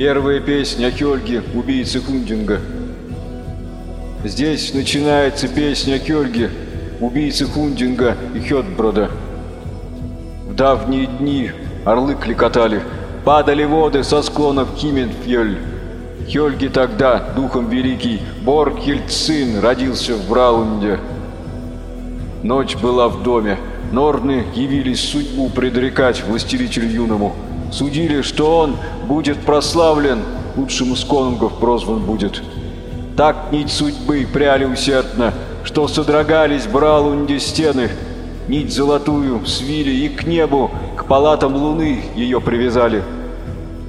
Первая песня о Хельге, убийце Хундинга. Здесь начинается песня о Хельге, убийце Хундинга и Хетброда. В давние дни орлы кликотали, падали воды со склонов Хименфьёль. Хельги тогда, духом великий, Боргхильд сын, родился в Браунде. Ночь была в доме. Норны явились судьбу предрекать властелителю юному. Судили, что он будет прославлен, лучшим из конунгов прозван будет. Так нить судьбы пряли усердно, что содрогались Бралунде стены. Нить золотую свили и к небу, к палатам луны ее привязали.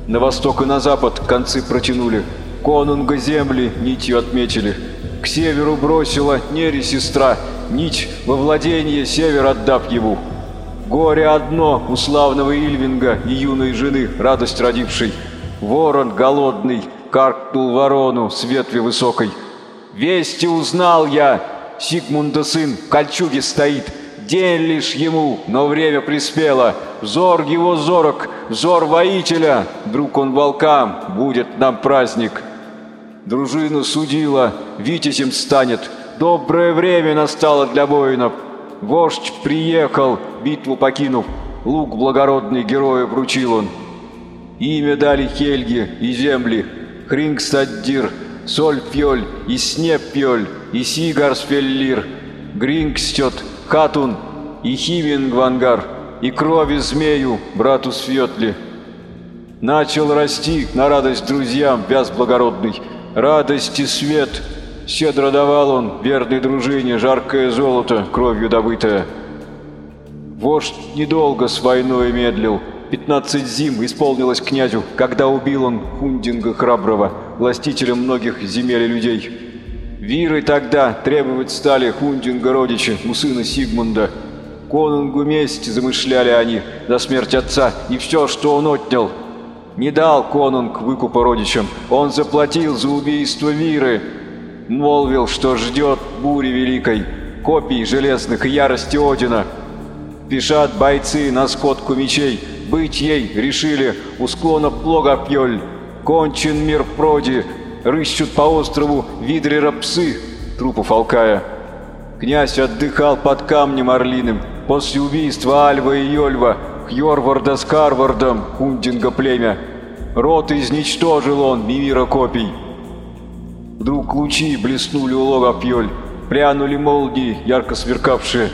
На восток и на запад концы протянули, конунга земли нитью отметили. К северу бросила Нери сестра, нить во владение север отдав ему. Горе одно у славного Ильвинга и юной жены, радость родившей. Ворон голодный каркнул ворону с ветви высокой. Вести узнал я, Сигмунда сын в кольчуге стоит, День лишь ему, но время приспело. Взор его зорок, взор воителя. Друг он волкам, будет нам праздник. Дружина судила, витязем станет. Доброе время настало для воинов. Вождь приехал, битву покинув. Лук благородный героя вручил он. Имя дал Хельги и земли. Хрингстаддир, Сольфьоль и Снефьоль и Сигарсвеллир. Хрингстед, Хатун и Химинвангар, и крови змею, брату Синфьётли. Начал расти на радость друзьям вяз благородный, радость и свет. Щедро давал он верной дружине жаркое золото, кровью добытое. Вождь недолго с войной медлил, Пятнадцать зим исполнилось князю, когда убил он Хундинга храброго, властителя многих земель и людей. Виры тогда требовать стали Хундинга родичи у сына Сигмунда. Конунгу месть замышляли они за смерть отца и все, что он отнял. Не дал конунг выкупа родичам, он заплатил за убийство Виры. Молвил, что ждет бури великой, копий железных и ярости Одина. Пишат бойцы на скотку мечей, быть ей решили у склона Плогопьёль. Кончен мир проди, Рыщут по острову Видрера псы, трупов алкая. Князь отдыхал под камнем орлиным после убийства Альва и Йольва, Хьорварда с Карвардом, Хундинга племя. Рот изничтожил он, Мимира копий. Вдруг лучи блеснули у лога Пьёль, прянули молнии, ярко сверкавшие.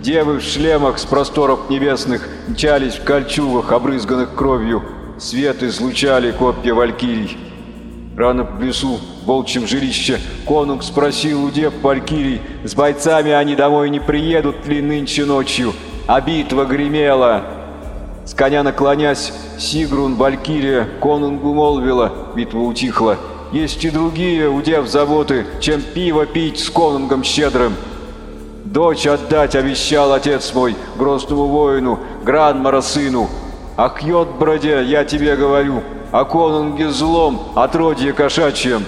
Девы в шлемах с просторов небесных мчались в кольчугах, обрызганных кровью. Свет излучали копья валькирий. Рано в лесу, в волчьем жилище, конунг спросил у дев Валькирий, с бойцами они домой не приедут ли нынче ночью, а битва гремела. С коня наклонясь, Сигрун Валькирия конунгу молвила, битва утихла. Есть и другие у дев заботы, чем пиво пить с конунгом щедрым. Дочь отдать обещал отец мой, грозному воину, Гранмара сыну. Ах, Йотброде, я тебе говорю, о конунге злом, отродье кошачьем.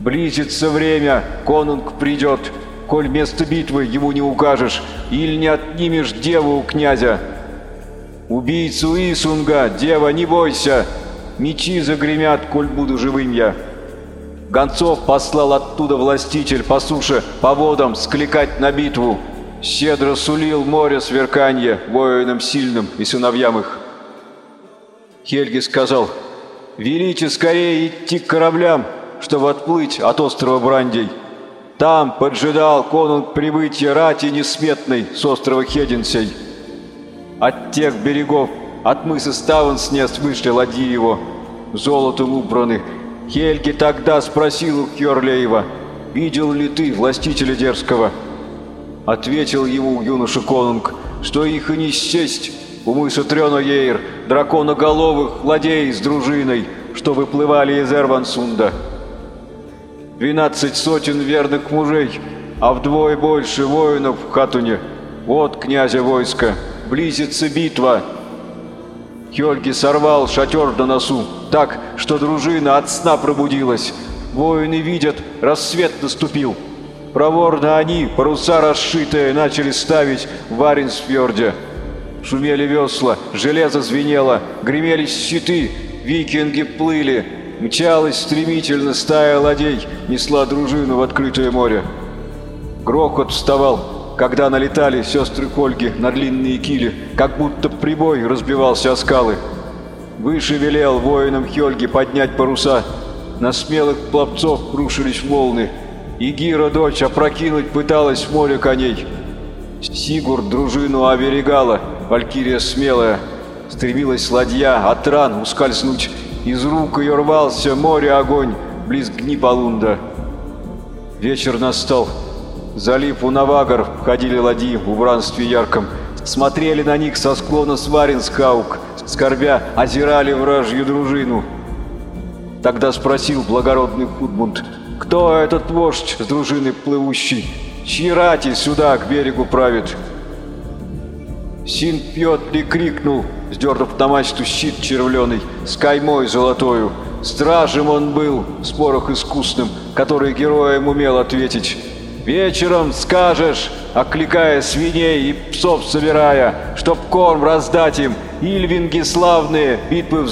Близится время, конунг придет, коль место битвы ему не укажешь, или не отнимешь деву у князя. Убийцу Исунга, дева, не бойся, мечи загремят, коль буду живым я. Гонцов послал оттуда властитель по суше, по водам, скликать на битву. Щедро сулил море сверканье воинам сильным и сыновьям их. Хельги сказал, «Велите скорее идти к кораблям, чтобы отплыть от острова Брандей. Там поджидал конунг прибытия рати несметной с острова Хединсей. От тех берегов, от мыса Ставанснест вышли ладьи его, золотом убраны. Хельги тогда спросил у Хёрлеева, «Видел ли ты властителя дерзкого?» Ответил ему юноша конунг, что их и не счесть, у мыса Трёногейр, драконоголовых ладей с дружиной, что выплывали из Эрвансунда. Двенадцать сотен верных мужей, а вдвое больше воинов в Хатуне. Вот князя войска, близится битва. Хельги сорвал шатер на носу, так, что дружина от сна пробудилась. Воины видят, рассвет наступил. Проворно они, паруса расшитые, начали ставить в Варенсфьорде. Шумели весла, железо звенело, гремели щиты, викинги плыли. Мчалась стремительно стая ладей, несла дружину в открытое море. Грохот вставал, когда налетали сестры Кольги на длинные кили, как будто прибой разбивался о скалы. Выше велел воинам Хельги поднять паруса. На смелых пловцов рушились волны. И Гира, дочь, опрокинуть пыталась в море коней. Сигур дружину оберегала, валькирия смелая. Стремилась ладья от ран ускользнуть. Из рук ее рвался море огонь, близ Гнипалунда. Вечер настал. Залив у Навагар входили ладьи в убранстве ярком. Смотрели на них со склона Сваринскаук, скорбя, озирали вражью дружину. Тогда спросил благородный Худмунд, кто этот вождь с дружины плывущий, чьи рати сюда к берегу правит? Син Петли крикнул, сдернув на мачту щит червленый, с каймой золотою. Стражем он был, в спорах искусным, который героям умел ответить. Вечером скажешь, окликая свиней и псов собирая, чтоб корм раздать им, Ильвинги славные, битвы в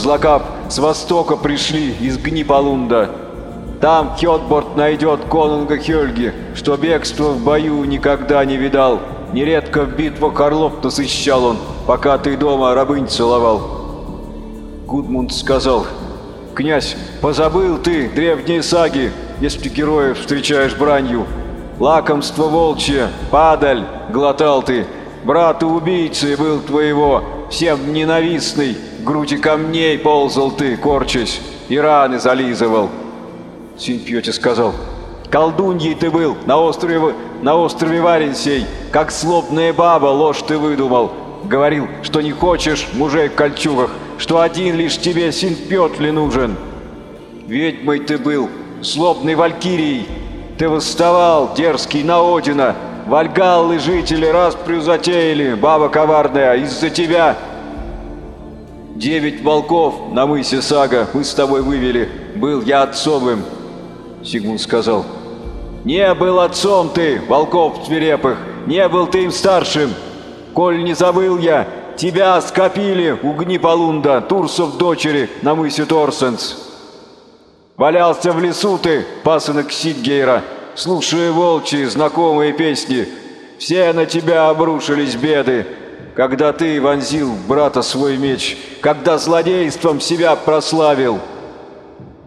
с востока пришли из Гнипалунда. Там Хёдборд найдет конунга Хельги, что бегство в бою никогда не видал. Нередко в битвах орлов насыщал он, пока ты дома рабынь целовал. Гудмунд сказал, «Князь, позабыл ты древние саги, если героев встречаешь бранью. Лакомство волчье, падаль, глотал ты, брат убийцы был твоего, всем ненавистный, груди камней ползал ты, корчась, и раны зализывал». Синпьете сказал, Колдуньей ты был на острове, на острове Варенсей, как слобная баба ложь ты выдумал. Говорил, что не хочешь мужей в кольчугах, что один лишь тебе син Петли нужен. Ведьмой ты был, слобной валькирией. Ты восставал, дерзкий, на Одина. Вальгаллы жители раз затеяли, баба коварная, из-за тебя. Девять волков на мысе Сага мы с тобой вывели, был я отцовым. Сигмунд сказал, не был отцом ты, волков свирепых, не был ты им старшим. Коль не забыл я, тебя скопили у Гниполунда, Турсов дочери, на мысе Торсенс. Валялся в лесу ты, пасынок Сидгейра, слушая волчьи знакомые песни. Все на тебя обрушились беды, когда ты вонзил брата свой меч, когда злодейством себя прославил.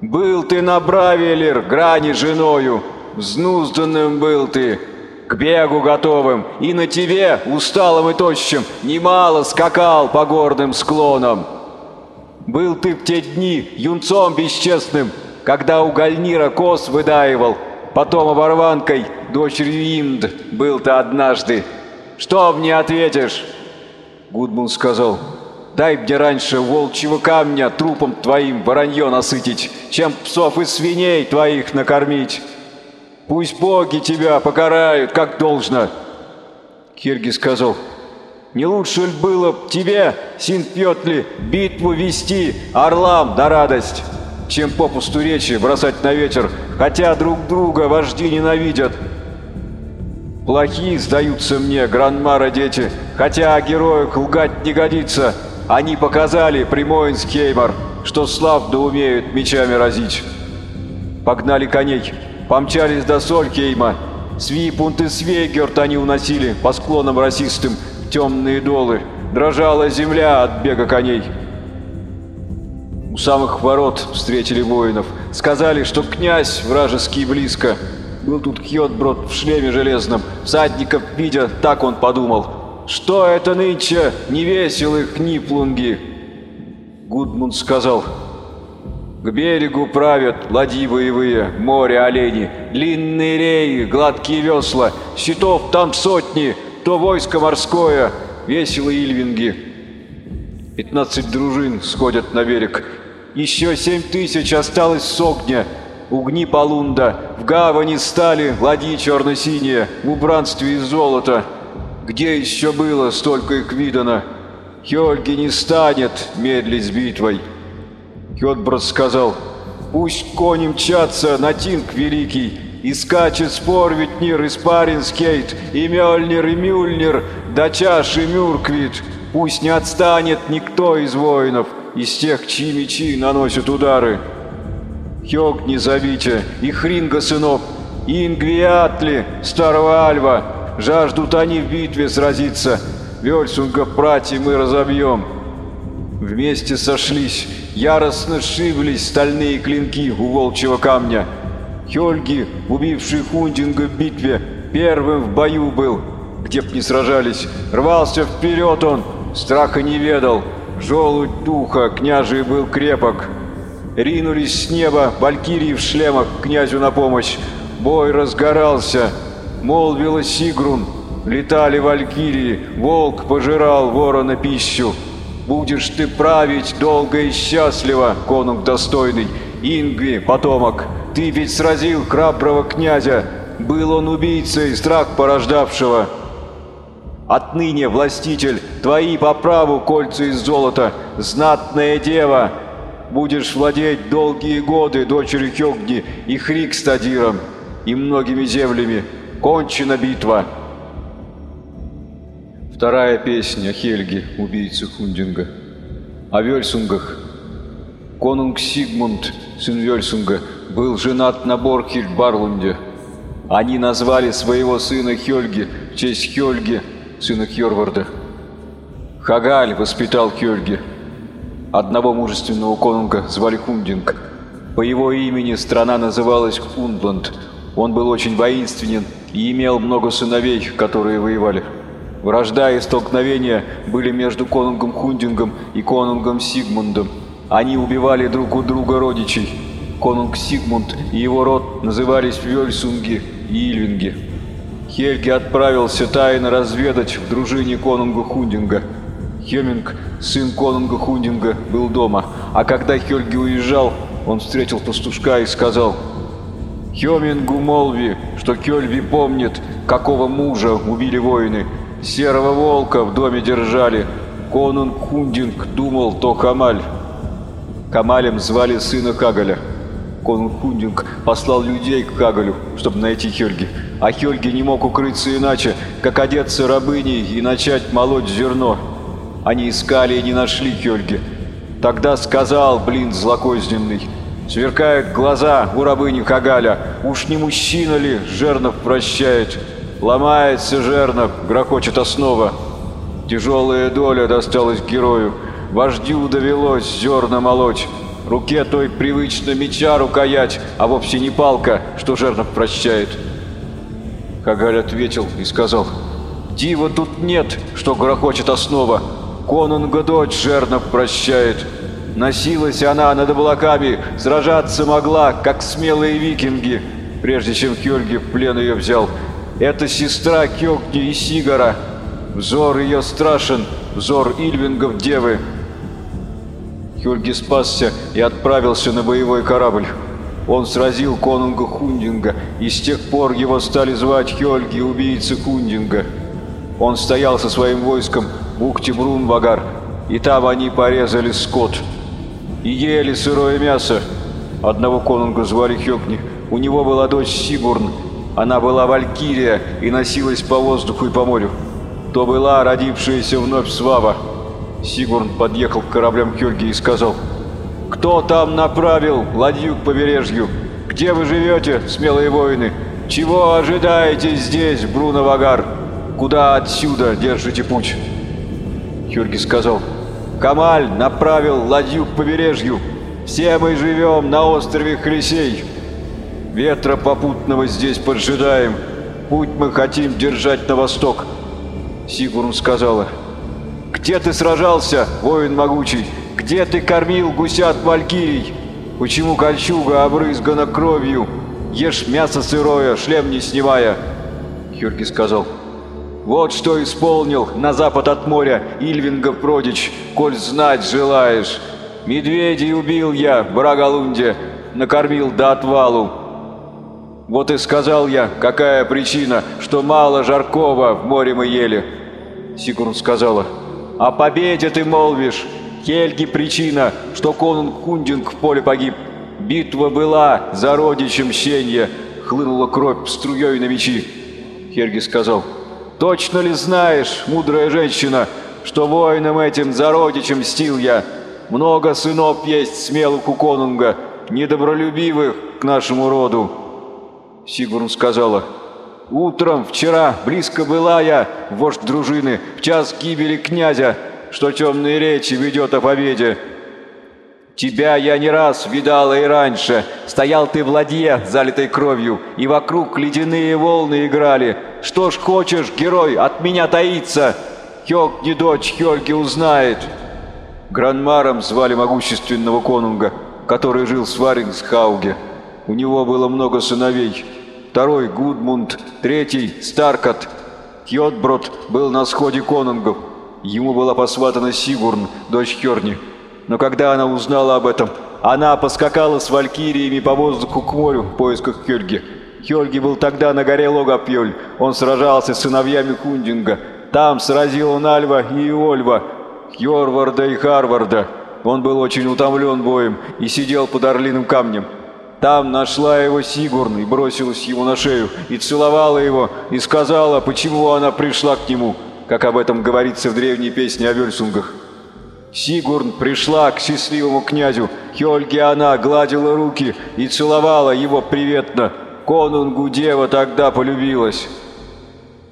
Был ты на Бравелер, грани женою, Взнузданным был ты, к бегу готовым, и на тебе, усталым и тощим, немало скакал по горным склонам. Был ты в те дни юнцом бесчестным, когда у Гальнира кос выдаивал, потом оборванкой, дочерью Имд, был ты однажды. Что мне ответишь?» Гудмун сказал, «Дай мне раньше волчьего камня трупом твоим воронье насытить, чем псов и свиней твоих накормить». Пусть боги тебя покарают, как должно. Кирги сказал, не лучше ли было тебе, Синпетли, битву вести орлам на радость, чем попусту речи бросать на ветер, хотя друг друга вожди ненавидят. Плохие сдаются мне, Гранмара дети, хотя о героях лгать не годится. Они показали при Мойнсхеймар, что славно умеют мечами разить. Погнали коней. Помчались до Сольхейма. Свипуд и Свегьод они уносили по склонам росистым темные долы. Дрожала земля от бега коней. У самых ворот встретили воинов. Сказали, что князь вражеский близко. Был тут Кьотброд в шлеме железном. Всадников видя, так он подумал. Что это нынче невеселых книплунги? Гудмунд сказал, к берегу правят ладьи боевые, море олени, длинные реи, гладкие весла, щитов там сотни, то войско морское, весело ильвинги. Пятнадцать дружин сходят на берег. Еще семь тысяч осталось с огня. Угни полунда, в гавани стали ладьи черно-синие, в убранстве из золота. Где еще было столько их видано? Хельги не станет медлить с битвой. Хёдброд сказал, «Пусть кони мчатся на Тинг Великий, и скачет Спорвитнир и Спаринскейт, и Мёльнир и Мюльнир, да чаши Мюрквит. Пусть не отстанет никто из воинов, из тех, чьи мечи наносят удары. Хёгни зовите, и Хринга сынов, и Ингвиатли, старого Альва. Жаждут они в битве сразиться. Вельсунга прати мы разобьем. Вместе сошлись, яростно шиблись стальные клинки у волчьего камня. Хёльги, убивший Хундинга в битве, первым в бою был, где б не сражались. Рвался вперед он, страха не ведал. Желудь духа княжий был крепок. Ринулись с неба валькирии в шлемах князю на помощь. Бой разгорался, молвила Сигрун. Летали валькирии, волк пожирал ворона пищу. Будешь ты править долго и счастливо, конунг достойный, Ингви, потомок. Ты ведь сразил храброго князя, был он убийцей, страх порождавшего. Отныне, властитель, твои по праву кольца из золота, знатная дева. Будешь владеть долгие годы дочерью Хёгни и Хрикстадиром, и многими землями. Кончена битва. Вторая песня Хельги, убийцы Хундинга. О Вельсунгах. Конунг Сигмунд, сын Вельсунга, был женат на Борхильд Барлунде. Они назвали своего сына Хельги в честь Хельги, сына Хьорварда. Хагаль воспитал Хельги. Одного мужественного конунга звали Хундинг. По его имени страна называлась Хундланд. Он был очень воинственен и имел много сыновей, которые воевали. Вражда и столкновения были между конунгом Хундингом и конунгом Сигмундом. Они убивали друг у друга родичей. Конунг Сигмунд и его род назывались Вельсунги и Ильвинги. Хельги отправился тайно разведать в дружине конунга Хундинга. Хеминг, сын конунга Хундинга, был дома, а когда Хельги уезжал, он встретил пастушка и сказал «Хемингу молви, что Кельви помнит, какого мужа убили воины, Серого волка в доме держали. Конунг Хундинг думал, то Камаль. Камалем звали сына Кагаля. Конунг Хундинг послал людей к Кагалю, чтобы найти Хельги. А Хельги не мог укрыться иначе, как одеться рабыней и начать молоть зерно. Они искали и не нашли Хельги. Тогда сказал, блин, злокозненный, сверкают глаза у рабыни Кагаля, уж не мужчина ли жернов прощает? Ломается жернов, грохочет основа. Тяжелая доля досталась герою. Вождю довелось зерна молоть. Руке той привычно меча рукоять, а вовсе не палка, что жернов прощает. Хагаль ответил и сказал, «Дива тут нет, что грохочет основа. Конунга дочь жернов прощает. Носилась она над облаками, сражаться могла, как смелые викинги, прежде чем Хельги в плен ее взял. Это сестра Кёкни и Сигара. Взор ее страшен, взор Ильвингов девы. Хюльги спасся и отправился на боевой корабль. Он сразил конунга Хундинга, и с тех пор его стали звать Хёльги, убийцы Хундинга. Он стоял со своим войском в Уктибрун-Вагар, и там они порезали скот. И ели сырое мясо. Одного конунга звали Хёгни. У него была дочь Сибурн, она была валькирия и носилась по воздуху и по морю. То была родившаяся вновь Свава. Сигурн подъехал к кораблям Хюльги и сказал, «Кто там направил ладью к побережью? Где вы живете, смелые воины? Чего ожидаете здесь, Бруно-Вагар? Куда отсюда держите путь?» Хюльги сказал, «Камаль направил ладью к побережью. Все мы живем на острове Хлесей». Ветра попутного здесь поджидаем. Путь мы хотим держать на восток. Сигурн сказала. Где ты сражался, воин могучий? Где ты кормил гусят валькирий? Почему кольчуга обрызгана кровью? Ешь мясо сырое, шлем не снимая. Хюрги сказал. Вот что исполнил на запад от моря Ильвингов родич, коль знать желаешь. Медведей убил я в Брагалунде, накормил до отвалу. Вот и сказал я, какая причина, что мало жаркого в море мы ели. Сигурн сказала, о победе ты молвишь. Хельги причина, что конунг Хундинг в поле погиб. Битва была за родичем мщенья, хлынула кровь струей на мечи. Хельги сказал, точно ли знаешь, мудрая женщина, что воином этим за родичем мстил я? много сынов есть смелых у конунга, недобролюбивых к нашему роду. Сигурн сказала, «Утром вчера близко была я, вождь дружины, в час гибели князя, что темные речи ведет о победе. Тебя я не раз видала и раньше. Стоял ты в ладье, залитой кровью, и вокруг ледяные волны играли. Что ж хочешь, герой, от меня таиться? Хёк не дочь Хёльги узнает». Гранмаром звали могущественного конунга, который жил в Сварингсхауге. У него было много сыновей. Второй – Гудмунд, третий – Старкот. Хьотброд был на сходе конунгов. Ему была посватана Сигурн, дочь Хёрни. Но когда она узнала об этом, она поскакала с валькириями по воздуху к морю в поисках Хёльги. Хёльги был тогда на горе Логопьёль. Он сражался с сыновьями Хундинга. Там сразил он Альва и Ольва, Хьорварда и Харварда. Он был очень утомлен боем и сидел под орлиным камнем. Там нашла его Сигурн и бросилась ему на шею, и целовала его, и сказала, почему она пришла к нему, как об этом говорится в древней песне о Вельсунгах. Сигурн пришла к счастливому князю. Хельги она гладила руки и целовала его приветно. Конунгу дева тогда полюбилась.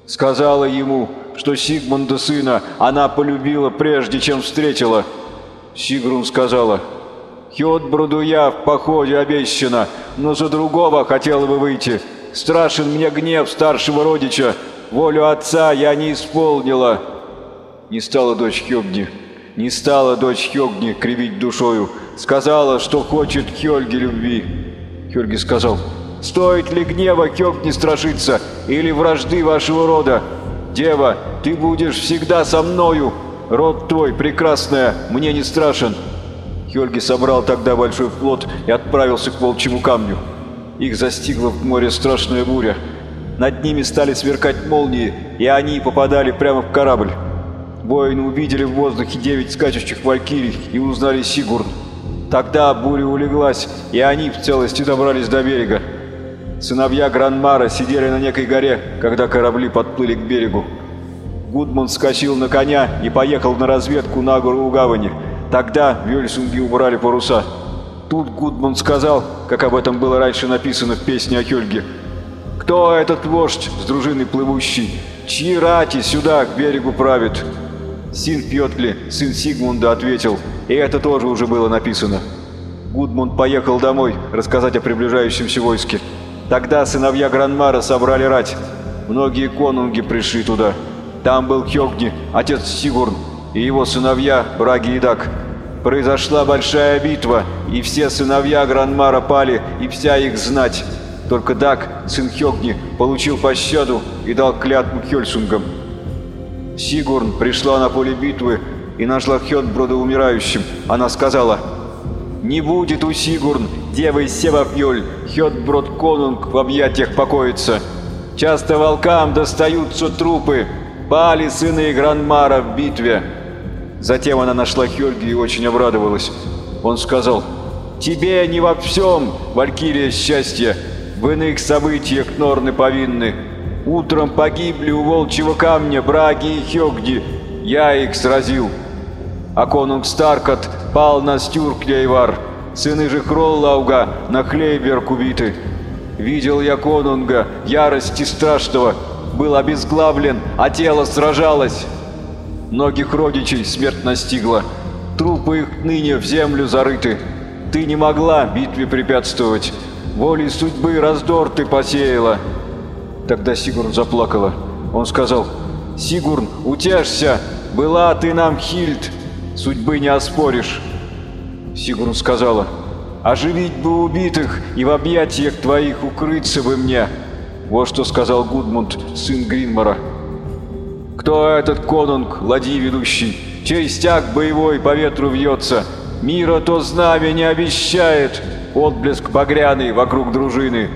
Сказала ему, что Сигмунда сына она полюбила прежде, чем встретила. Сигрун сказала, «Хёдбруду я в походе обещана, но за другого хотела бы выйти. Страшен мне гнев старшего родича, волю отца я не исполнила». Не стала дочь Хёгни. Не стала дочь Хёгни кривить душою, сказала, что хочет Хёльге любви. Хёльги сказал, «Стоит ли гнева Хёгни страшиться или вражды вашего рода? Дева, ты будешь всегда со мною, род твой, прекрасная, мне не страшен». Хёльги собрал тогда большой флот и отправился к Волчьему камню. Их застигла в море страшная буря. Над ними стали сверкать молнии, и они попадали прямо в корабль. Воины увидели в воздухе девять скачущих валькирий и узнали Сигурн. Тогда буря улеглась, и они в целости добрались до берега. Сыновья Гранмара сидели на некой горе, когда корабли подплыли к берегу. Гудман скачил на коня и поехал на разведку на гору у гавани. Тогда Вельсунги убрали паруса. Тут Гудман сказал, как об этом было раньше написано в песне о Хельге. «Кто этот вождь с дружиной плывущий? Чьи рати сюда к берегу правит?» Син Пьотли, сын Сигмунда, ответил, и это тоже уже было написано. Гудмунд поехал домой рассказать о приближающемся войске. Тогда сыновья Гранмара собрали рать. Многие конунги пришли туда. Там был Хёгни, отец Сигурн, и его сыновья Браги и Дак. Произошла большая битва, и все сыновья Гранмара пали, и вся их знать. Только Дак, сын Хёгни, получил пощаду и дал клятву Хёльсунгам. Сигурн пришла на поле битвы и нашла Хёдброда умирающим. Она сказала, «Не будет у Сигурн, девой Севапьёль, Хёдброд Конунг в объятиях покоится. Часто волкам достаются трупы, пали сыны Гранмара в битве». Затем она нашла Хёльги и очень обрадовалась. Он сказал, «Тебе не во всем, Валькирия счастья, в иных событиях Норны повинны, Утром погибли у волчьего камня Браги и Хёгди. Я их сразил. А конунг Старкот пал на Стюрклейвар. Сыны же Хроллауга на Хлейберг убиты. Видел я конунга, ярости страшного. Был обезглавлен, а тело сражалось. Многих родичей смерть настигла. Трупы их ныне в землю зарыты. Ты не могла битве препятствовать. Волей судьбы раздор ты посеяла. Тогда Сигурн заплакала. Он сказал, «Сигурн, утешься! Была ты нам Хильд! Судьбы не оспоришь!» Сигурн сказала, «Оживить бы убитых и в объятиях твоих укрыться бы мне!» Вот что сказал Гудмунд, сын Гринмара. «Кто этот конунг, ладьи ведущий? Чей стяг боевой по ветру вьется? Мира то знамя не обещает, отблеск багряный вокруг дружины!»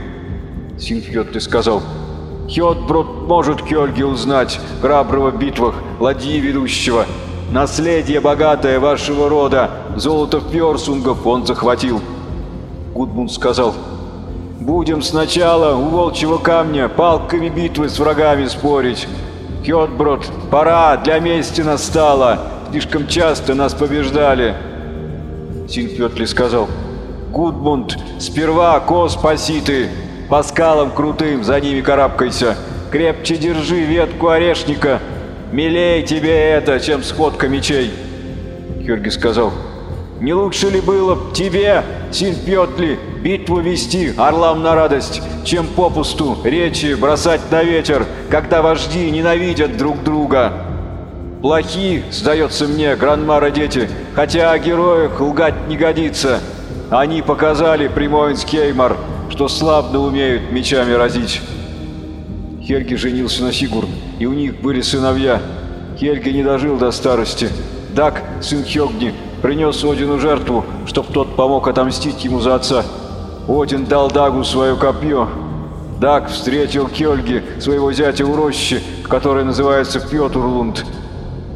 Синфьот ты сказал, Хёдброд может Кёльги узнать, храброго в битвах, ладьи ведущего. Наследие богатое вашего рода, золото Фьорсунгов он захватил. Гудмунд сказал, «Будем сначала у волчьего камня палками битвы с врагами спорить. Хёдброд, пора, для мести настала, слишком часто нас побеждали». Синфетли сказал. «Гудмунд, сперва ко спаси ты! По скалам крутым за ними карабкайся! Крепче держи ветку орешника! Милей тебе это, чем сходка мечей!» Хюрги сказал. «Не лучше ли было б тебе, Синфетли, битву вести орлам на радость, чем попусту речи бросать на ветер, когда вожди ненавидят друг друга?» Плохи, сдается мне, гранмара дети, хотя о героях лгать не годится. Они показали прямой Кеймар, что слабо умеют мечами разить. Хельги женился на Сигурн, и у них были сыновья. Хельги не дожил до старости. Дак, сын Хёгни, принес Одину жертву, чтоб тот помог отомстить ему за отца. Один дал Дагу свое копье. Даг встретил Хельги, своего зятя у рощи, который называется Петурлунд.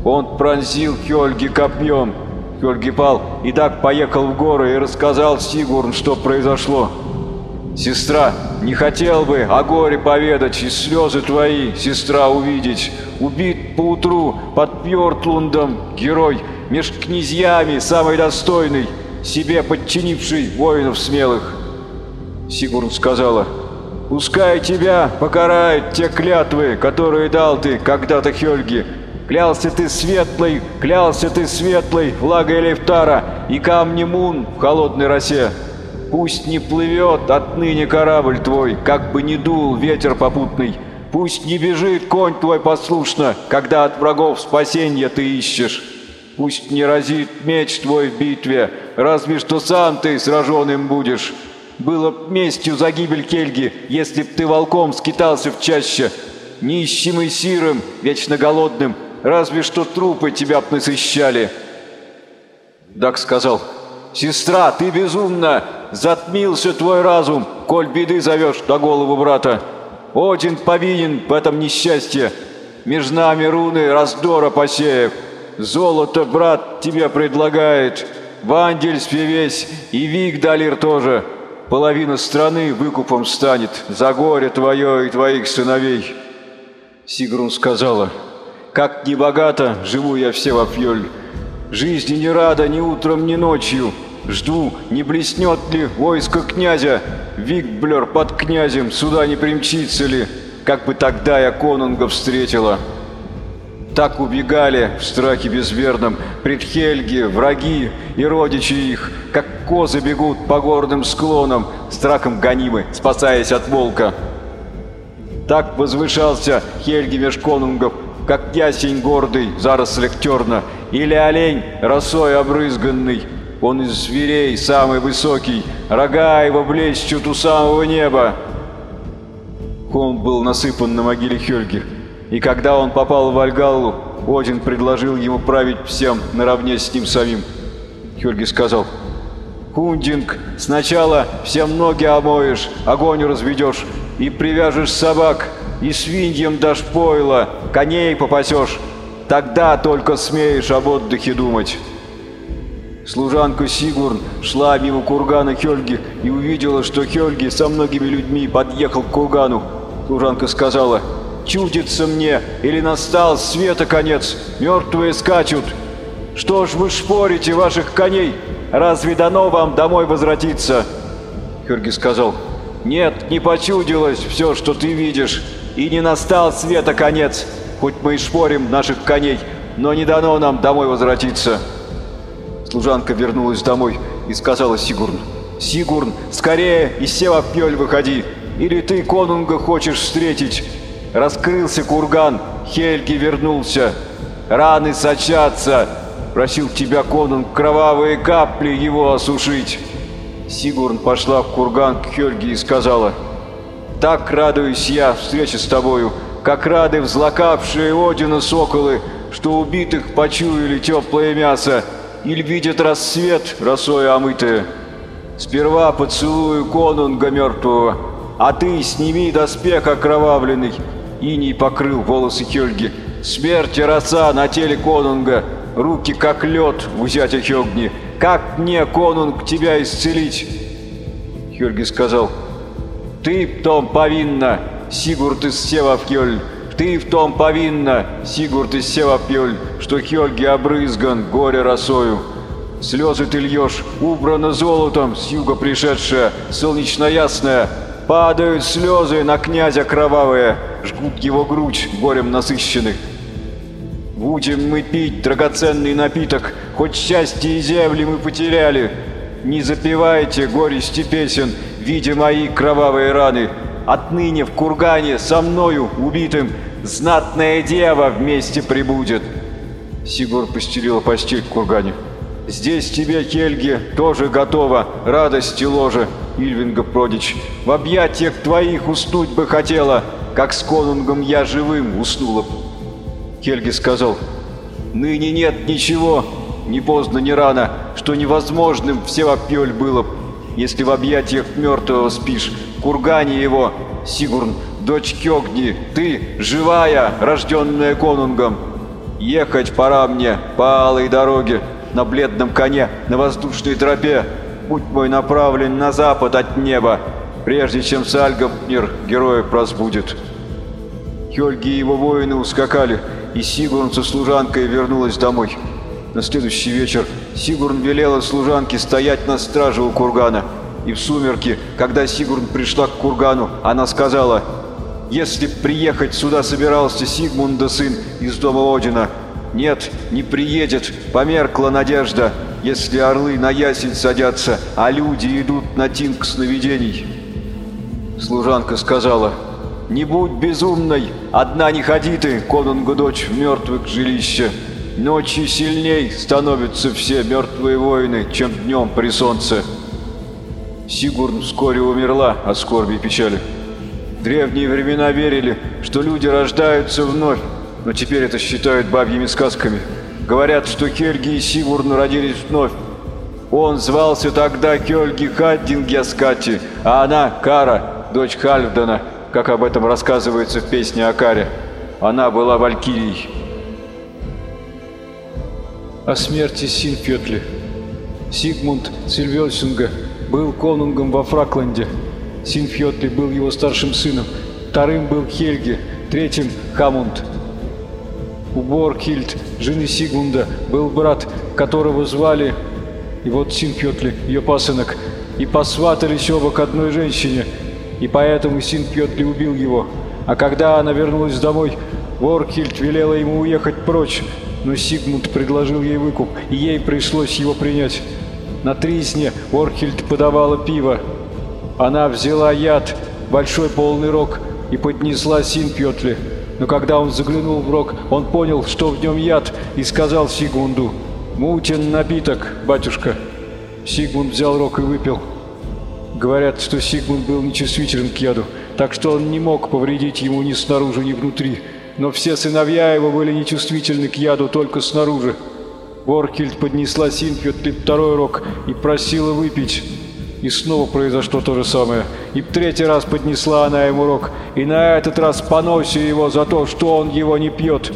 Он пронзил Хельги копьем. Хельги пал и так поехал в горы и рассказал Сигурн, что произошло. «Сестра, не хотел бы о горе поведать и слезы твои, сестра, увидеть. Убит поутру под Пьортлундом герой, меж князьями самый достойный, себе подчинивший воинов смелых». Сигурн сказала, «Пускай тебя покарают те клятвы, которые дал ты когда-то Хельги, Клялся ты светлый, клялся ты светлый, влагой Левтара и камни Мун в холодной росе. Пусть не плывет отныне корабль твой, как бы ни дул ветер попутный. Пусть не бежит конь твой послушно, когда от врагов спасенья ты ищешь. Пусть не разит меч твой в битве, разве что сам ты сраженным будешь. Было б местью за гибель Кельги, если б ты волком скитался в чаще, нищим и сирым, вечно голодным, Разве что трупы тебя б насыщали. Дак сказал, «Сестра, ты безумна! Затмился твой разум, коль беды зовешь до голову брата. Один повинен в этом несчастье. Между нами руны раздора посеев. Золото брат тебе предлагает, Вандельспе весь и Вигдалир тоже. Половина страны выкупом станет за горе твое и твоих сыновей». Сигрун сказала, — как небогато живу я все во Фьёль. Жизни не рада ни утром, ни ночью. Жду, не блеснет ли войско князя. Викблер под князем, сюда не примчится ли, как бы тогда я конунга встретила. Так убегали в страхе безверном пред Хельги, враги и родичи их, как козы бегут по горным склонам, страхом гонимы, спасаясь от волка. Так возвышался Хельги меж конунгов, как ясень гордый зарослях терна, или олень росой обрызганный. Он из зверей самый высокий, рога его блещут у самого неба. Он был насыпан на могиле Хельги, и когда он попал в Альгаллу, Один предложил ему править всем наравне с ним самим. Хельги сказал, «Хундинг, сначала всем ноги омоешь, огонь разведешь и привяжешь собак, и свиньям дашь пойло, коней попасешь, тогда только смеешь об отдыхе думать». Служанка Сигурн шла мимо кургана Хельги и увидела, что Хельги со многими людьми подъехал к кургану. Служанка сказала, «Чудится мне, или настал света конец, мертвые скачут. Что ж вы шпорите ваших коней? Разве дано вам домой возвратиться?» Хельги сказал, «Нет, не почудилось все, что ты видишь. И не настал света конец, хоть мы и шпорим наших коней, но не дано нам домой возвратиться. Служанка вернулась домой и сказала Сигурн. «Сигурн, скорее из Севапьёль выходи, или ты конунга хочешь встретить?» Раскрылся курган, Хельги вернулся. «Раны сочатся!» Просил тебя конунг кровавые капли его осушить. Сигурн пошла в курган к Хельге и сказала — так радуюсь я встрече с тобою, как рады взлакавшие Одина соколы, что убитых почуяли теплое мясо, или видят рассвет росой омытое. Сперва поцелую конунга мертвого, а ты сними доспех окровавленный. Иней покрыл волосы Хельги. Смерть роса на теле конунга, руки как лед в узяте Хёгни. Как мне, конунг, тебя исцелить? Хельги сказал, — ты в том повинна, Сигурд из Севапьёль. Ты в том повинна, Сигурд из Севапьёль, что Хёльги обрызган горе росою. Слезы ты льешь, убрано золотом, с юга пришедшая, солнечно ясная. Падают слезы на князя кровавые, жгут его грудь горем насыщенных. Будем мы пить драгоценный напиток, хоть счастье и земли мы потеряли. Не запивайте горести песен, видя мои кровавые раны. Отныне в кургане со мною, убитым, знатная дева вместе прибудет. Сигур постелила постель в кургане. Здесь тебе, Хельги, тоже готова радости ложа, Ильвинга Продич. В объятиях твоих уснуть бы хотела, как с конунгом я живым уснула б. Хельги сказал, «Ныне нет ничего, ни поздно, ни рано, что невозможным все Севапьёль было б, если в объятиях мертвого спишь, кургане его, Сигурн, дочь Кёгни, ты, живая, рожденная конунгом. Ехать пора мне по алой дороге, на бледном коне, на воздушной тропе. Путь мой направлен на запад от неба, прежде чем Сальгов мир героев разбудит». Хельги и его воины ускакали, и Сигурн со служанкой вернулась домой. На следующий вечер Сигурн велела служанке стоять на страже у кургана. И в сумерки, когда Сигурн пришла к кургану, она сказала, «Если приехать сюда собирался Сигмунда сын из дома Одина, нет, не приедет, померкла надежда, если орлы на ясень садятся, а люди идут на тинг сновидений». Служанка сказала, «Не будь безумной, одна не ходи ты, конунгу дочь, мертвых жилище. Ночью сильней становятся все мертвые воины, чем днем при солнце». Сигурн вскоре умерла от скорби и печали. В древние времена верили, что люди рождаются вновь, но теперь это считают бабьими сказками. Говорят, что Хельги и Сигурн родились вновь. Он звался тогда Кельги Хаддингьяскати, а она Кара, дочь Хальфдена как об этом рассказывается в песне о Каре. Она была валькирией. О смерти Синфетли. Сигмунд Сильвельсунга был конунгом во Фракланде. Синфетли был его старшим сыном, вторым был Хельги, третьим – Хамунд. У Борхильд, жены Сигмунда, был брат, которого звали, и вот Синфетли, ее пасынок, и посватались оба к одной женщине – и поэтому Син Пьотли убил его. А когда она вернулась домой, Воркхильд велела ему уехать прочь, но Сигмунд предложил ей выкуп, и ей пришлось его принять. На Трисне Воркхильд подавала пиво. Она взяла яд, большой полный рог, и поднесла Синпьотли. Но когда он заглянул в рог, он понял, что в нем яд, и сказал Сигмунду, «Мутен напиток, батюшка». Сигмунд взял рог и выпил. Говорят, что Сигмунд был нечувствителен к яду, так что он не мог повредить ему ни снаружи, ни внутри. Но все сыновья его были нечувствительны к яду только снаружи. Воркельд поднесла Синфьотли второй рог и просила выпить. И снова произошло то же самое. И в третий раз поднесла она ему рог, и на этот раз поносил его за то, что он его не пьет.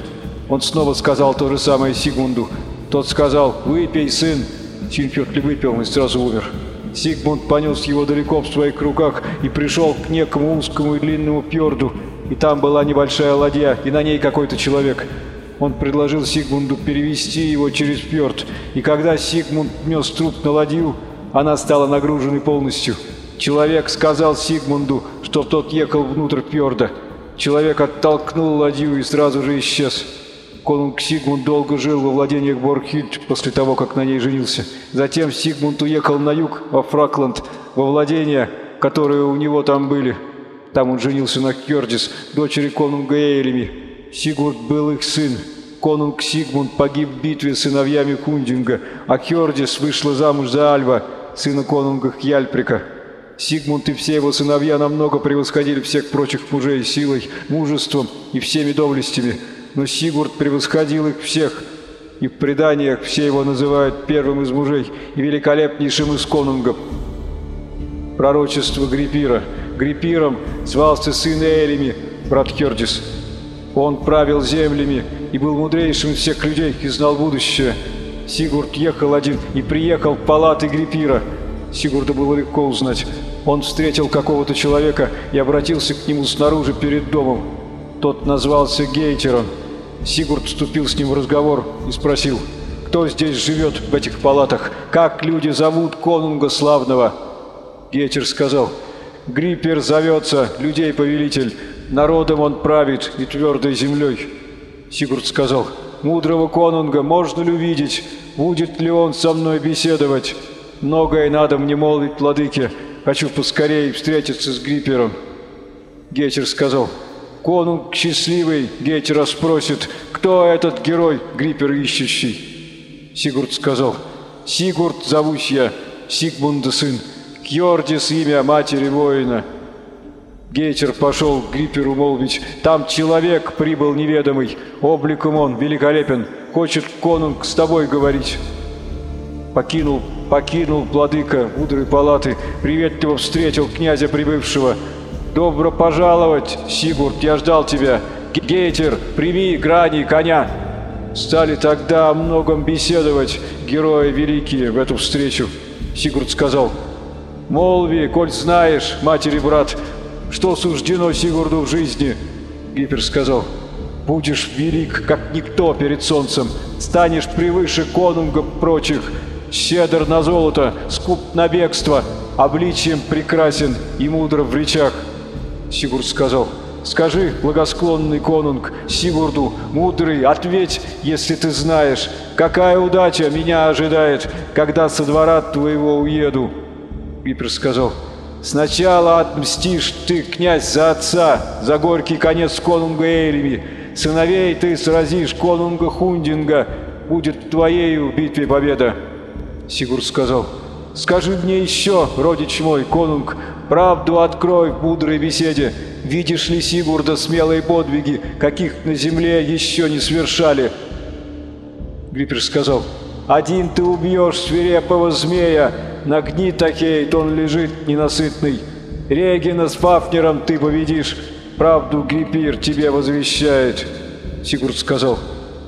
Он снова сказал то же самое Сигмунду. Тот сказал «Выпей, сын». Синфьотли выпил и сразу умер. Сигмунд понес его далеко в своих руках и пришел к некому узкому и длинному пьорду, и там была небольшая ладья, и на ней какой-то человек. Он предложил Сигмунду перевести его через пьорд, и когда Сигмунд нес труп на ладью, она стала нагруженной полностью. Человек сказал Сигмунду, что тот ехал внутрь пьорда. Человек оттолкнул ладью и сразу же исчез. Конунг Сигмунд долго жил во владениях Борхильд после того, как на ней женился. Затем Сигмунд уехал на юг, во Фракланд, во владения, которые у него там были. Там он женился на Кьордис, дочери конунга Эйлеми. Сигурд был их сын. Конунг Сигмунд погиб в битве с сыновьями Хундинга, а Кьордис вышла замуж за Альва, сына конунга Хьяльприка. Сигмунд и все его сыновья намного превосходили всех прочих мужей силой, мужеством и всеми доблестями – но Сигурд превосходил их всех, и в преданиях все его называют первым из мужей и великолепнейшим из конунгов. Пророчество Гриппира. Гриппиром звался сын Элеми, брат Хердис. Он правил землями и был мудрейшим из всех людей и знал будущее. Сигурд ехал один и приехал в палаты Гриппира. Сигурда было легко узнать. Он встретил какого-то человека и обратился к нему снаружи перед домом. Тот назвался Гейтером. Сигурд вступил с ним в разговор и спросил, кто здесь живет в этих палатах? Как люди зовут конунга славного?» Гетер сказал, «Гриппер зовется, людей повелитель, народом он правит и твердой землей». Сигурд сказал, «Мудрого конунга можно ли увидеть? Будет ли он со мной беседовать? Многое надо мне молвить, владыке. Хочу поскорее встретиться с Гриппером». Гетер сказал, «Конунг счастливый, Гетера спросит, кто этот герой, Гриппер ищущий?» Сигурд сказал, «Сигурд зовусь я, Сигмунда сын, Кьордис имя матери воина». Гейтер пошел к Грипперу молвить, «Там человек прибыл неведомый, обликом он великолепен, хочет конунг с тобой говорить». Покинул, покинул владыка мудрой палаты, приветливо встретил князя прибывшего. «Добро пожаловать, Сигурд, я ждал тебя. Гейтер, прими грани коня». Стали тогда о многом беседовать герои великие в эту встречу. Сигурд сказал, «Молви, коль знаешь, матери брат, что суждено Сигурду в жизни?» Гипер сказал, «Будешь велик, как никто перед солнцем, станешь превыше конунга прочих, щедр на золото, скуп на бегство, обличием прекрасен и мудр в речах». Сигурд сказал, «Скажи, благосклонный конунг, Сигурду, мудрый, ответь, если ты знаешь, какая удача меня ожидает, когда со двора твоего уеду». Гипер сказал, «Скажи, Сначала отмстишь ты, князь, за отца, за горький конец конунга Эйлеми. Сыновей ты сразишь конунга Хундинга. Будет твоей в битве победа. Сигурд сказал, скажи мне еще, родич мой, конунг, правду открой в мудрой беседе. Видишь ли, Сигурда, смелые подвиги, каких на земле еще не свершали? Гриппер сказал, один ты убьешь свирепого змея, на гни Такейт он лежит ненасытный. Регина с Фафнером ты победишь, правду Гриппир тебе возвещает. Сигурд сказал,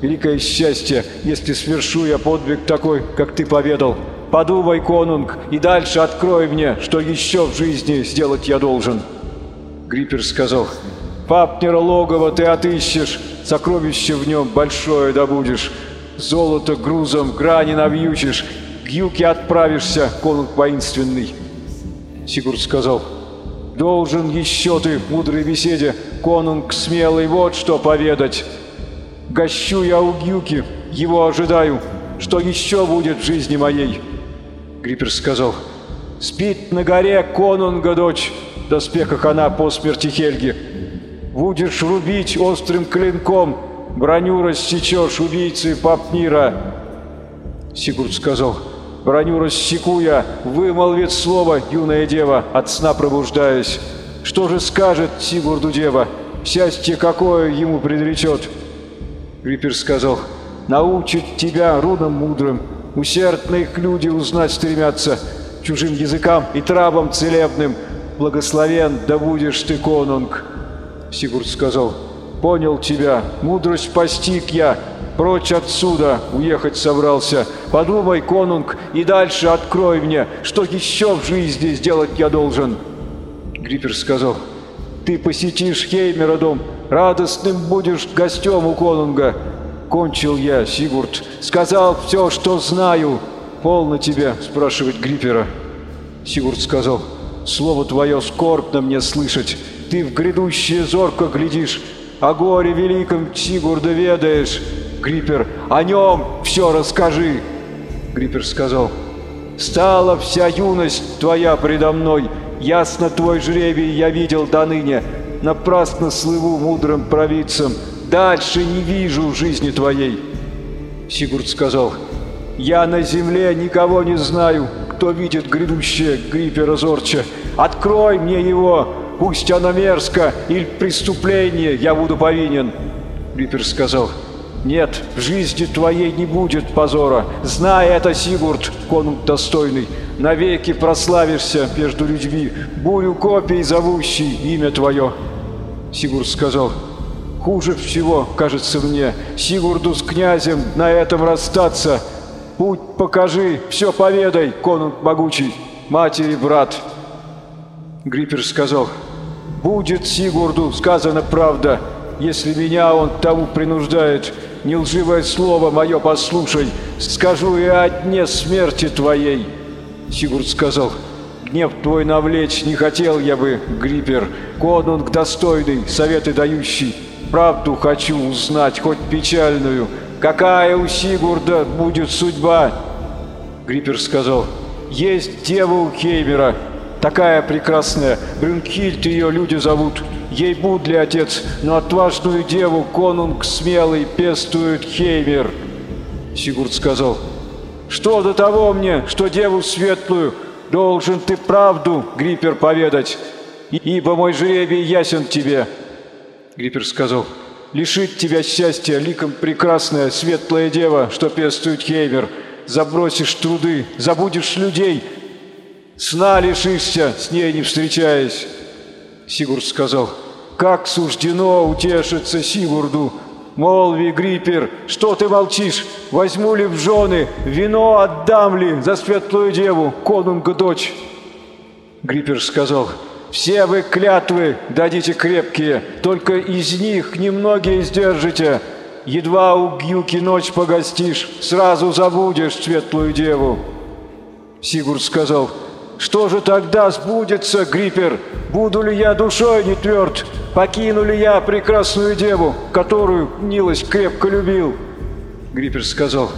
великое счастье, если свершу я подвиг такой, как ты поведал. Подумай, конунг, и дальше открой мне, что еще в жизни сделать я должен. Гриппер сказал, Фапнера логово ты отыщешь, сокровище в нем большое добудешь. Золото грузом грани навьючишь, к юге отправишься, конунг воинственный. Сигурд сказал, должен еще ты в мудрой беседе, конунг смелый, вот что поведать. Гощу я у Гюки, его ожидаю, что еще будет в жизни моей. Гриппер сказал, спит на горе конунга дочь, в доспехах она по смерти Хельги. Будешь рубить острым клинком, броню рассечешь убийцы Папнира. Сигурд сказал, Броню рассеку я, вымолвит слово, юная дева, от сна пробуждаясь. Что же скажет Сигурду дева? Счастье какое ему предречет? Гриппер сказал, научит тебя рунам мудрым. Усердно люди узнать стремятся, чужим языкам и травам целебным. Благословен да будешь ты, конунг. Сигурд сказал, понял тебя, мудрость постиг я, Прочь отсюда, уехать собрался. Подумай, конунг, и дальше открой мне, что еще в жизни сделать я должен. Гриппер сказал, ты посетишь Хеймера дом, радостным будешь гостем у конунга. Кончил я, Сигурд, сказал все, что знаю. Полно тебе спрашивать Гриппера. Сигурд сказал, слово твое скорбно мне слышать. Ты в грядущее зорко глядишь, о горе великом Сигурда ведаешь. Гриппер, о нем все расскажи!» Гриппер сказал, «Стала вся юность твоя предо мной, ясно твой жребий я видел до ныне, напрасно слыву мудрым провидцем, дальше не вижу в жизни твоей». Сигурд сказал, «Я на земле никого не знаю, кто видит грядущее Гриппера Зорча. Открой мне его, пусть оно мерзко или преступление, я буду повинен». Гриппер сказал, нет, в жизни твоей не будет позора. Знай это, Сигурд, конунг достойный. Навеки прославишься между людьми, бурю копий зовущий имя твое. Сигурд сказал, хуже всего, кажется мне, Сигурду с князем на этом расстаться. Путь покажи, все поведай, конунг могучий, матери брат. Гриппер сказал, будет Сигурду сказана правда, если меня он тому принуждает, не лживое слово мое послушай, скажу и о дне смерти твоей. Сигурд сказал, гнев твой навлечь не хотел я бы, Гриппер, конунг достойный, советы дающий. Правду хочу узнать, хоть печальную, какая у Сигурда будет судьба. Гриппер сказал, есть дева у Хеймера, такая прекрасная, Брюнхильд ее люди зовут. Ей Будли отец, но отважную деву конунг смелый пестует Хеймер. Сигурд сказал, что до того мне, что деву светлую, должен ты правду, Гриппер, поведать, ибо мой жребий ясен тебе. Гриппер сказал, лишит тебя счастья ликом прекрасная светлая дева, что пестует Хеймер, забросишь труды, забудешь людей, сна лишишься, с ней не встречаясь. Сигурд сказал, как суждено утешиться Сигурду. Молви, Гриппер, что ты молчишь? Возьму ли в жены, вино отдам ли за светлую деву, конунга дочь? Гриппер сказал, все вы клятвы дадите крепкие, только из них немногие сдержите. Едва у Гюки ночь погостишь, сразу забудешь светлую деву. Сигурд сказал, что же тогда сбудется, Гриппер? Буду ли я душой не тверд? Покину ли я прекрасную деву, которую милость крепко любил? Гриппер сказал,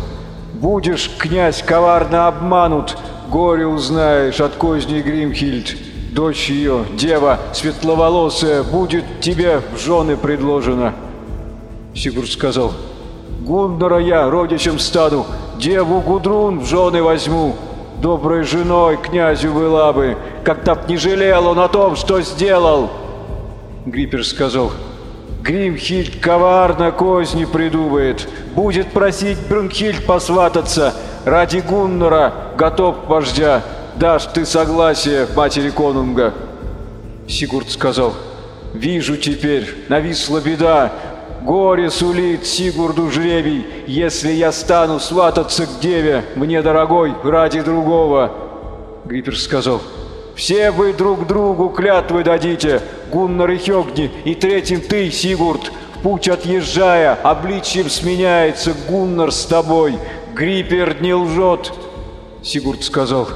будешь, князь, коварно обманут, горе узнаешь от козни Гримхильд. Дочь ее, дева, светловолосая, будет тебе в жены предложена. Сигурд сказал, Гундора я родичем стану, деву Гудрун в жены возьму, доброй женой князю была бы, когда б не жалел он о том, что сделал. Гриппер сказал, Гримхильд коварно козни придумает, будет просить Брунхильд посвататься, ради Гуннора готов вождя, дашь ты согласие матери конунга. Сигурд сказал, вижу теперь, нависла беда, Горе сулит Сигурду жребий, если я стану свататься к деве, мне дорогой, ради другого. Гриппер сказал, все вы друг другу клятвы дадите, Гуннар и Хёгни, и третьим ты, Сигурд, в путь отъезжая, обличьем сменяется Гуннар с тобой, Гриппер не лжет. Сигурд сказал,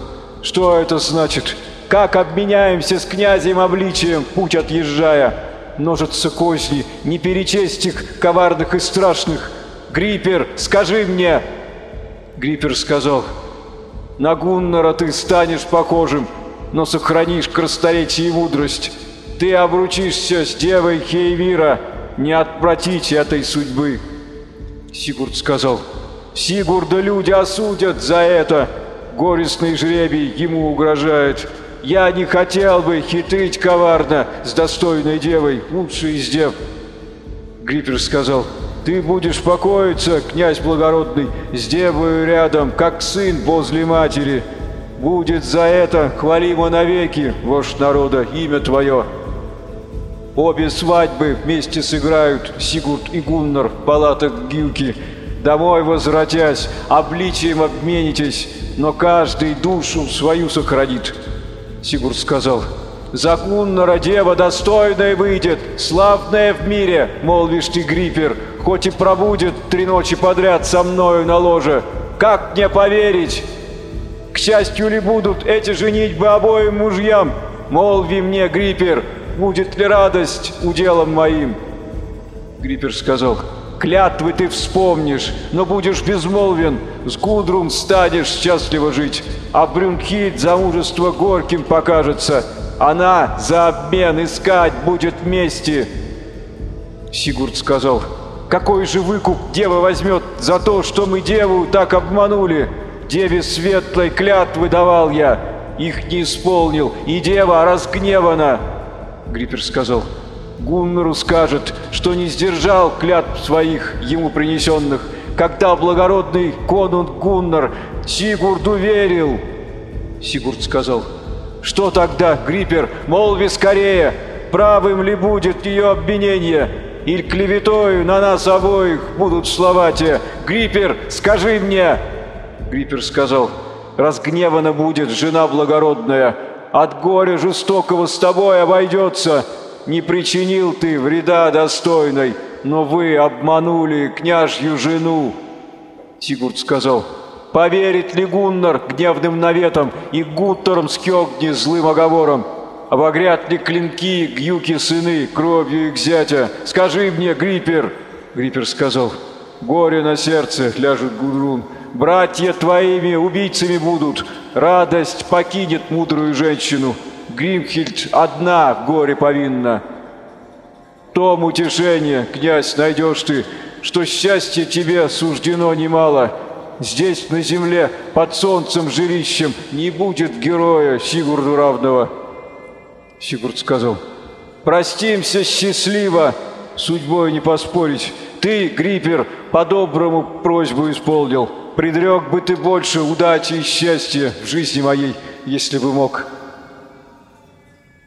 что это значит? Как обменяемся с князем обличием, путь отъезжая? множатся козни, не перечесть их, коварных и страшных. Гриппер, скажи мне!» Гриппер сказал, «На Гуннера ты станешь похожим, но сохранишь красноречие и мудрость. Ты обручишься с девой Хейвира, не отвратить этой судьбы». Сигурд сказал, «Сигурда люди осудят за это. Горестный жребий ему угрожает». Я не хотел бы хитрить коварно с достойной девой, лучшей из дев. Гриппер сказал, ты будешь покоиться, князь благородный, с девою рядом, как сын возле матери. Будет за это хвалимо навеки, вождь народа, имя твое. Обе свадьбы вместе сыграют Сигурд и Гуннар в палатах Гилки. Домой возвратясь, обличием обменитесь, но каждый душу свою сохранит. Сигурд сказал, «За Гуннара дева достойная выйдет, славная в мире, молвишь ты, Гриппер, хоть и пробудет три ночи подряд со мною на ложе. Как мне поверить? К счастью ли будут эти женитьбы обоим мужьям? Молви мне, Гриппер, будет ли радость уделом моим?» Гриппер сказал, «Клятвы ты вспомнишь, но будешь безмолвен, с Гудрун станешь счастливо жить, а Брюнхильд за мужество горьким покажется. Она за обмен искать будет вместе. Сигурд сказал, какой же выкуп дева возьмет за то, что мы деву так обманули? Деве светлой клятвы давал я, их не исполнил, и дева разгневана. Гриппер сказал, Гуннеру скажет, что не сдержал клятв своих ему принесенных, когда благородный конунг Гуннар Сигурду верил. Сигурд сказал, что тогда, Гриппер, молви скорее, правым ли будет ее обвинение, или клеветою на нас обоих будут слова те. Гриппер, скажи мне!» Гриппер сказал, «Разгневана будет жена благородная, от горя жестокого с тобой обойдется, не причинил ты вреда достойной, но вы обманули княжью жену. Сигурд сказал, Поверит ли Гуннар гневным наветом и Гуттором Скёгни злым оговором? Обогрят ли клинки Гюки сыны кровью их зятя? Скажи мне, Гриппер!» Гриппер сказал, «Горе на сердце ляжет Гудрун. Братья твоими убийцами будут. Радость покинет мудрую женщину. Гримхильд одна горе повинна. Том утешение, князь, найдешь ты, что счастье тебе суждено немало. Здесь, на земле, под солнцем жилищем, не будет героя Сигурду равного». Сигурд сказал, «Простимся счастливо, судьбой не поспорить. Ты, Гриппер, по-доброму просьбу исполнил. Предрек бы ты больше удачи и счастья в жизни моей, если бы мог».